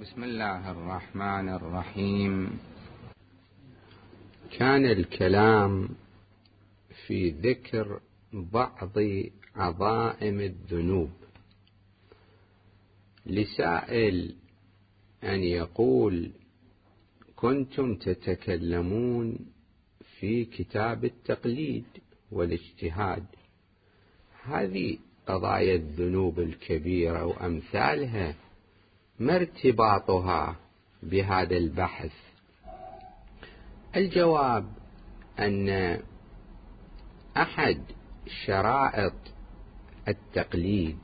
بسم الله الرحمن الرحيم. كان الكلام في ذكر بعض عظائم الذنوب. لسائل أن يقول كنتم تتكلمون في كتاب التقليد والاجتهاد. هذه قضايا الذنوب الكبيرة وأمثالها. ما ارتباطها بهذا البحث. الجواب أن أحد شرائط التقليد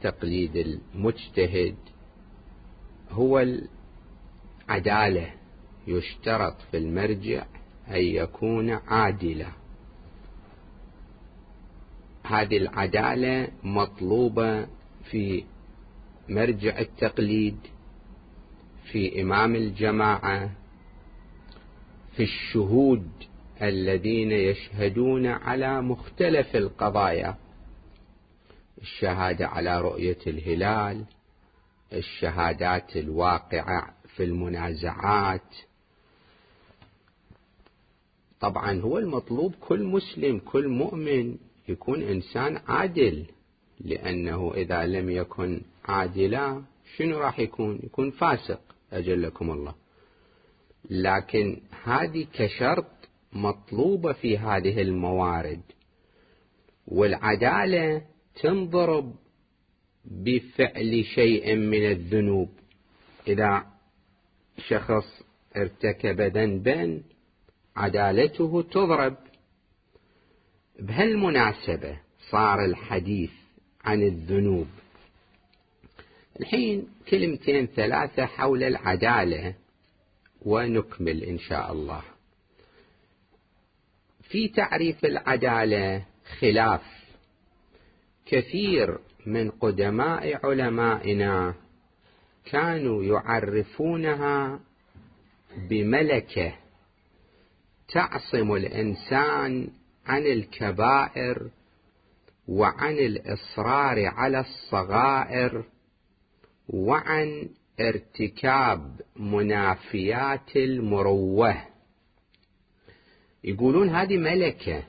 تقليد المجتهد هو العدالة يشترط في المرجع أن يكون عادلا. هذه العدالة مطلوبة في مرجع التقليد في إمام الجماعة في الشهود الذين يشهدون على مختلف القضايا الشهادة على رؤية الهلال الشهادات الواقعة في المنازعات. طبعا هو المطلوب كل مسلم كل مؤمن يكون إنسان عادل. لأنه إذا لم يكن عادلا شنو راح يكون؟ يكون فاسق أجلكم الله. لكن هذه كشرط مطلوبة في هذه الموارد. والعدالة تنضرب بفعل شيء من الذنوب. إذا شخص ارتكب ذنبا عدالته تضرب. بهالمناسبة صار الحديث عن الذنوب. الحين كلمتين ثلاثة حول العدالة ونكمل إن شاء الله. في تعريف العدالة خلاف كثير من قدماء علمائنا كانوا يعرفونها بملكة تعصم الإنسان عن الكبائر وعن الإصرار على الصغائر وعن ارتكاب منافيات المروة. يقولون هذه ملكة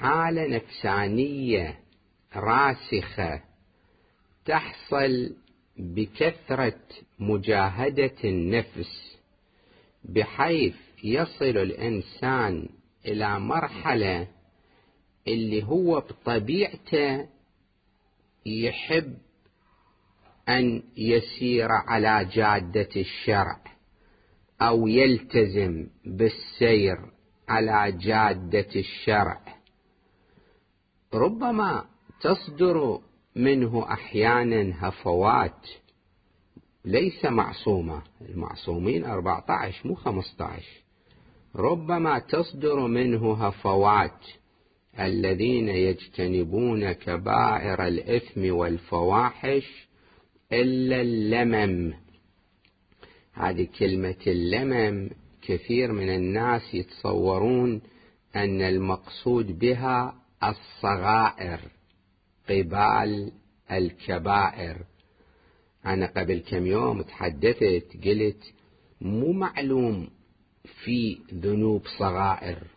حالة نفسانية راسخة تحصل بكثرة مجاهدة النفس بحيث يصل الإنسان إلى مرحلة اللي هو بطبيعته يحب أن يسير على جادة الشرع أو يلتزم بالسير على جادة الشرع. ربما تصدر منه أحيانا هفوات ليس معصومة المعصومين 14 مو 15 ربما تصدر منه هفوات الذين يجتنبون كبائر الإثم والفواحش إلا اللمم. هذه كلمة اللمم كثير من الناس يتصورون أن المقصود بها الصغائر قبال الكبائر. أنا قبل كم يوم تحدثت قلت مو معلوم في ذنوب صغائر.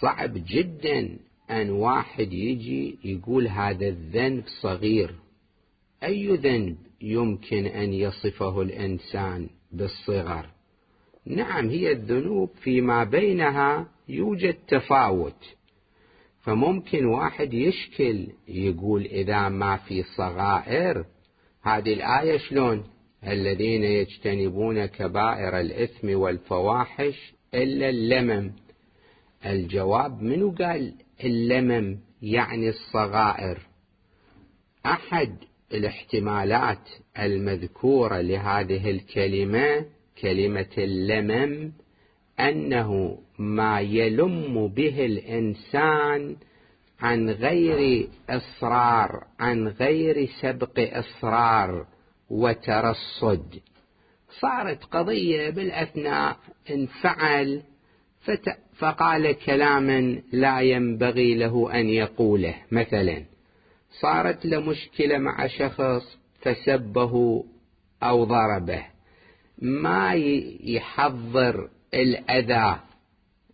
صعب جدا أن واحد يجي يقول هذا الذنب صغير. أي ذنب يمكن أن يصفه الإنسان بالصغر؟ نعم هي الذنوب فيما بينها يوجد تفاوت. فممكن واحد يشكل يقول إذا ما في صغائر هذه الآية شلون؟ الذين يجتنبون كبائر الإثم والفواحش إلا اللمم. الجواب منو قال؟ اللمم يعني الصغائر. أحد الاحتمالات المذكورة لهذه الكلمة كلمة اللمم أنه ما يلم به الإنسان عن غير إصرار عن غير سبق إصرار وترصد. صارت قضية بالأثناء انفعل فقال كلاما لا ينبغي له أن يقوله. مثلا صارت له مشكلة مع شخص فسبه أو ضربه. ما يحضر الأذى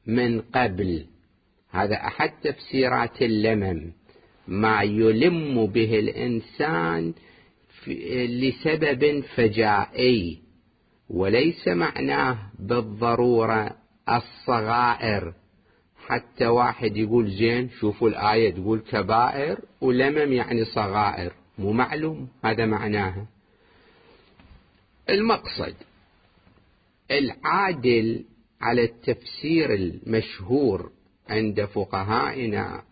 من قبل. هذا أحد تفسيرات اللمم. ما يلم به الإنسان لسبب فجائي. وليس معناه بالضرورة الصغائر. حتى واحد يقول زين شوفوا الآية تقول كبائر ولمم يعني صغائر. مو معلوم هذا معناها. المقصد العادل على التفسير المشهور عند فقهائنا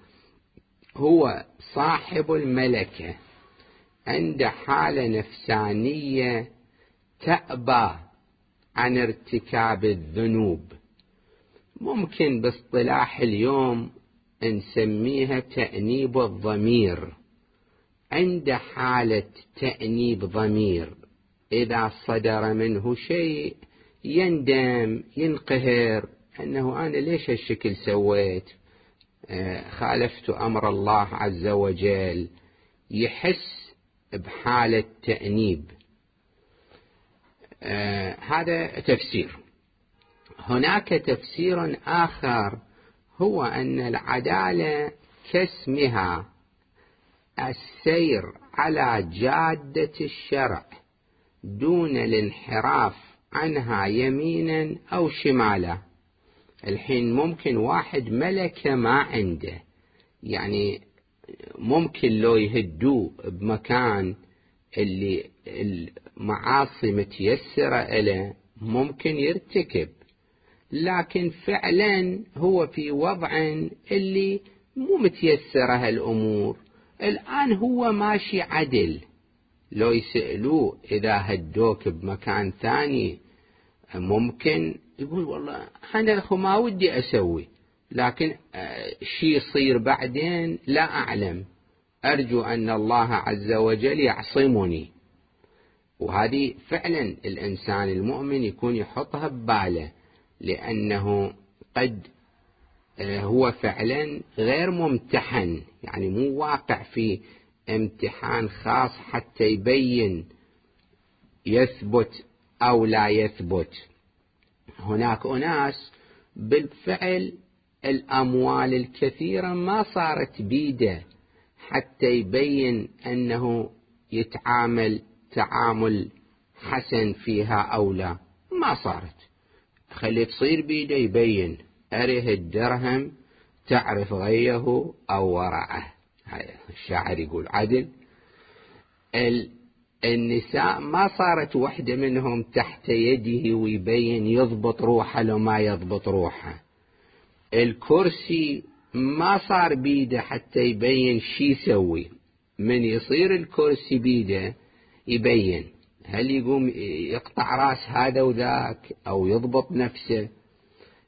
هو صاحب الملكة. عند حالة نفسانية تأبى عن ارتكاب الذنوب. ممكن باصطلاح اليوم نسميها تأنيب الضمير. عند حالة تأنيب ضمير إذا صدر منه شيء يندم ينقهر أنه أنا ليش هالشكل سويت؟ آه، خالفت أمر الله عز وجل. يحس بحالة تأنيب. آه، هذا تفسير. هناك تفسير آخر هو أن العدالة كاسمها السير على جادة الشرع دون الانحراف عنها يمينا أو شمالا. الحين ممكن واحد ملكة ما عنده يعني ممكن لو يهدوه بمكان اللي المعاصي متيسرة له ممكن يرتكب. لكن فعلا هو في وضع اللي مو متيسرة هالأمور. الآن هو ماشي عدل. لو يسألوه إذا هدوك بمكان ثاني ممكن يقول والله أنا أخو ما ودي أسوي لكن آه، شي يصير بعدين لا أعلم. أرجو أن الله عز وجل يعصمني. وهذه فعلا الإنسان المؤمن يكون يحطها بباله. لأنه قد آه، هو فعلا غير ممتحن يعني مو واقع في امتحان خاص حتى يبين يثبت أو لا يثبت. هناك أناس بالفعل الأموال الكثيرة ما صارت بيدة حتى يبين أنه يتعامل تعامل حسن فيها أو لا. ما صارت. خلي تصير بيده يبين أره الدرهم تعرف غيه أو وراءه الشاعر يقول عدل النساء ما صارت وحدة منهم تحت يده ويبين يضبط روحه لو ما يضبط روحه الكرسي ما صار بيده حتى يبين شي يسوي. من يصير الكرسي بيده يبين. هل يقوم يقطع راس هذا وذاك أو يضبط نفسه؟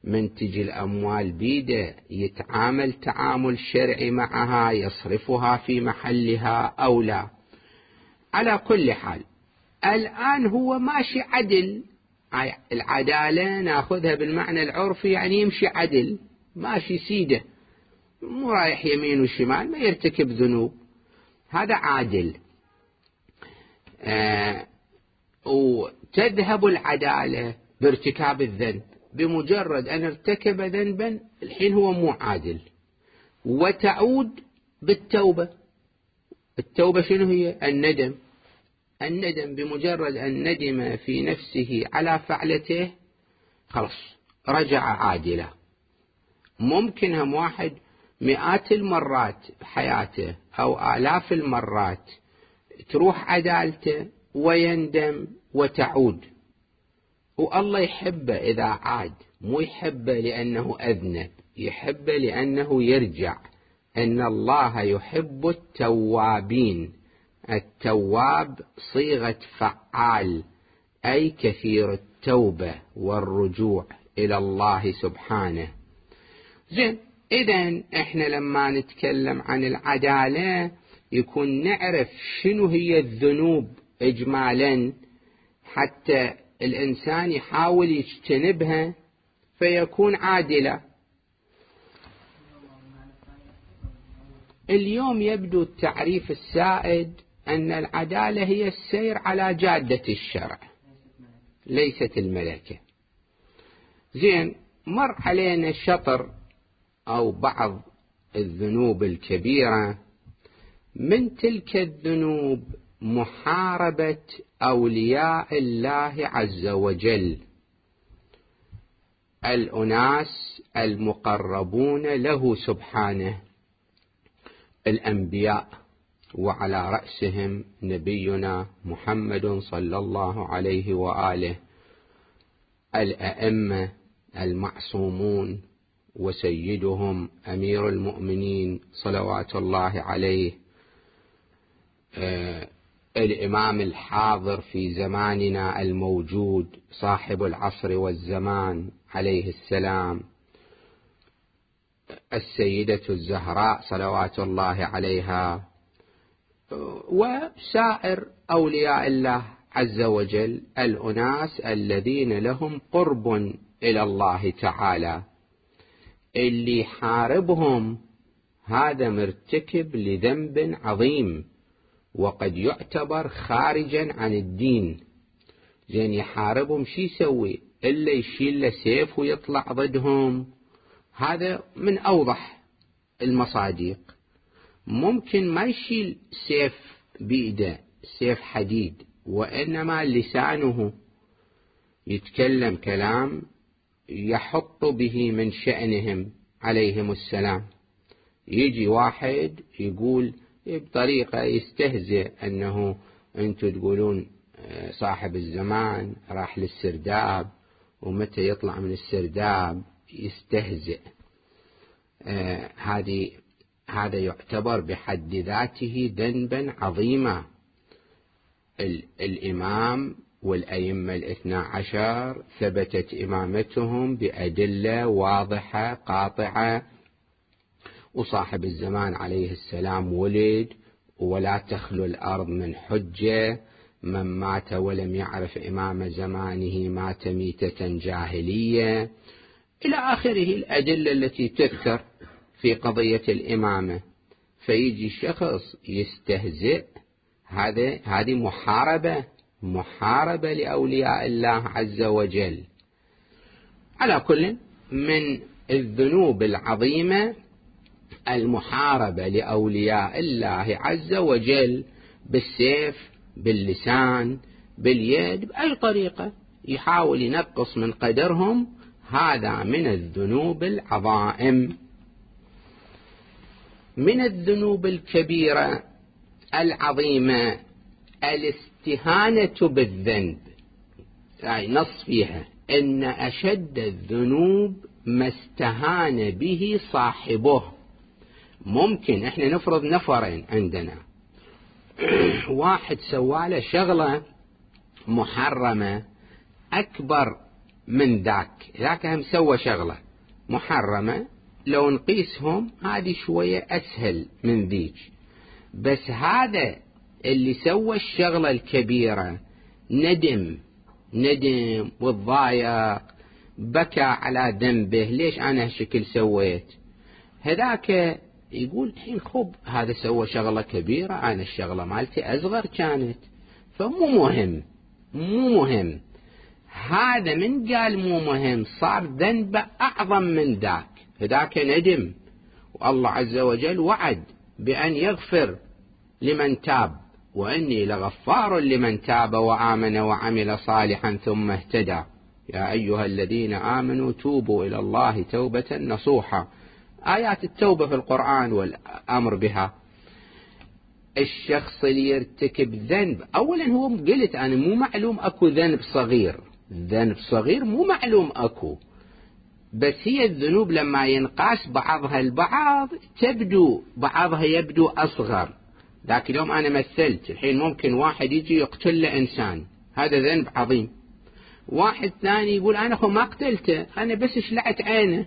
من تجي الأموال بيده يتعامل تعامل شرعي معها يصرفها في محلها أو لا. على كل حال الآن هو ماشي عدل. العدالة ناخذها بالمعنى العرفي يعني يمشي عدل ماشي سيده. مو رايح يمين وشمال ما يرتكب ذنوب. هذا عادل. آه وتذهب العدالة بارتكاب الذنب بمجرد أن ارتكب ذنبا الحين هو مو عادل. وتعود بالتوبة. التوبة شنو هي؟ الندم. الندم بمجرد أن ندم في نفسه على فعلته خلاص رجع عادلا. ممكن هم واحد مئات المرات بحياته أو آلاف المرات تروح عدالته ويندم وتعود. والله يحبه إذا عاد مو يحبه لأنه أذنب يحبه لأنه يرجع. أن الله يحب التوابين. التواب صيغة فعال أي كثير التوبة والرجوع إلى الله سبحانه. زين إذا إحنا لما نتكلم عن العدالة يكون نعرف شنو هي الذنوب إجمالا حتى الإنسان يحاول يجتنبها فيكون عادلا. اليوم يبدو التعريف السائد أن العدالة هي السير على جادة الشرع ليست الملكة. زين مر علينا شطر أو بعض الذنوب الكبيرة. من تلك الذنوب محاربة أولياء الله عز وجل. الأناس المقربون له سبحانه الأنبياء وعلى رأسهم نبينا محمد صلى الله عليه وآله الأئمة المعصومون وسيدهم أمير المؤمنين صلوات الله عليه. آه، الإمام الحاضر في زماننا الموجود صاحب العصر والزمان عليه السلام. السيدة الزهراء صلوات الله عليها. وسائر أولياء الله عز وجل الأناس الذين لهم قرب إلى الله تعالى. اللي حاربهم هذا مرتكب لذنب عظيم. وقد يعتبر خارجا عن الدين. زين يحاربهم شي يسوي؟ إلا يشيل له سيف ويطلع ضدهم. هذا من أوضح المصادق. ممكن ما يشيل سيف بيده سيف حديد وإنما لسانه. يتكلم كلام يحط به من شأنهم عليهم السلام. يجي واحد يقول بطريقة يستهزئ أنه أنتم تقولون آه، صاحب الزمان راح للسرداب ومتى يطلع من السرداب يستهزئ. آه، هذه هذا يعتبر بحد ذاته ذنبا عظيما. الإمام والأئمة الاثنى عشر ثبتت إمامتهم بأدلة واضحة قاطعة وصاحب الزمان عليه السلام ولد ولا تخلو الأرض من حجة من مات ولم يعرف إمام زمانه مات ميتة جاهلية. إلى آخره الأدلة التي تذكر في قضية الإمامة. فيجي شخص يستهزئ هذا هذه محاربة محاربة لأولياء الله عز وجل. على كل من الذنوب العظيمة المحاربة لأولياء الله عز وجل بالسيف باللسان باليد بأي طريقة يحاول ينقص من قدرهم هذا من الذنوب العظائم. من الذنوب الكبيرة العظيمة الاستهانة بالذنب. يعني نص فيها. إن أشد الذنوب ما استهان به صاحبه. ممكن إحنا نفرض نفرين عندنا. واحد سواله شغلة محرمة أكبر من ذاك. ذاك هم سوى شغلة محرمة. لو نقيسهم هذه شوية أسهل من ذيك. بس هذا اللي سوى الشغلة الكبيرة ندم. ندم وتضايق بكى على ذنبه. ليش أنا هالشكل سويت؟ هذاك يقول الحين خب هذا سوى شغلة كبيرة أنا الشغلة مالتي أصغر كانت. فمو مهم مو مهم. هذا من قال مو مهم صار ذنبه أعظم من ذاك. فذاك ندم. والله عز وجل وعد بأن يغفر لمن تاب وإني لغفار لمن تاب وآمن وعمل صالحا ثم اهتدى. يا أيها الذين آمنوا توبوا إلى الله توبة نصوحا آيات التوبة في القرآن والأمر بها. الشخص اللي يرتكب ذنب أولا هو قلت أنا مو معلوم أكو ذنب صغير. ذنب صغير مو معلوم أكو. بس هي الذنوب لما ينقاس بعضها البعض تبدو بعضها يبدو أصغر. ذاك اليوم أنا مثلت الحين ممكن واحد يجي يقتل له إنسان. هذا ذنب عظيم. واحد ثاني يقول أنا أخو ما قتلته أنا بس شلعت عينه.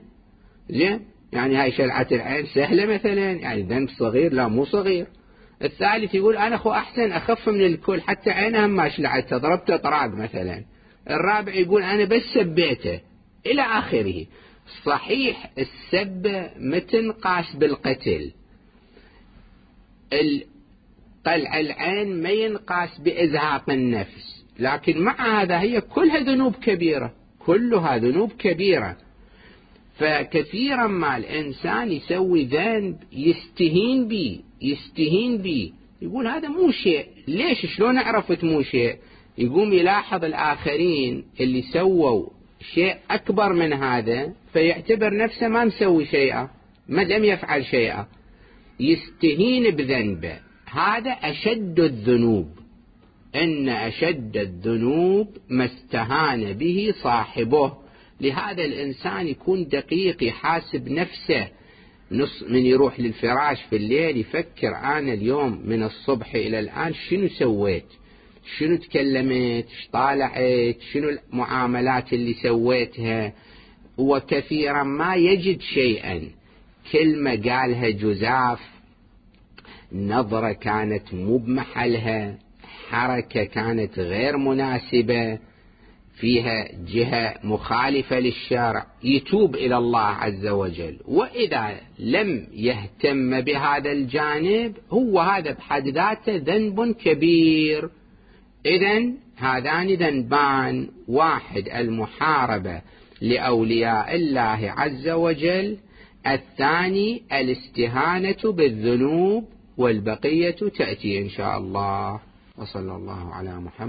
زين؟ يعني هاي شلعة العين سهلة مثلا يعني ذنب صغير لا مو صغير. الثالث يقول أنا أخو أحسن أخف من الكل حتى عينها ما شلعتها ضربته طراق مثلا. الرابع يقول أنا بس سبيته إلى آخره. صحيح السب متنقاس بالقتل. قلع العين ما ينقاس بإزهاق النفس. لكن مع هذا هي كلها ذنوب كبيرة كلها ذنوب كبيرة. فكثيرا ما الإنسان يسوي ذنب يستهين به يستهين به. يقول هذا مو شيء. ليش شلون عرفت مو شيء؟ يقوم يلاحظ الآخرين اللي سووا شيء أكبر من هذا فيعتبر نفسه ما مسوي شيئا ما لم يفعل شيئا. يستهين بذنبه. هذا أشد الذنوب. إن أشد الذنوب ما استهان به صاحبه. لهذا الإنسان يكون دقيق يحاسب نفسه. نص من يروح للفراش في الليل يفكر أنا اليوم من الصبح إلى الآن شنو سويت؟ شنو تكلمت؟ طالعت؟ شنو المعاملات اللي سويتها؟ وكثيرا ما يجد شيئا. كلمة قالها جزاف نظرة كانت مو بمحلها حركة كانت غير مناسبة. فيها جهة مخالفة للشرع يتوب إلى الله عز وجل. وإذا لم يهتم بهذا الجانب هو هذا بحد ذاته ذنب كبير. إذا هذان ذنبان. واحد المحاربة لأولياء الله عز وجل. الثاني الاستهانة بالذنوب والبقية تأتي إن شاء الله. وصلى الله على محمد.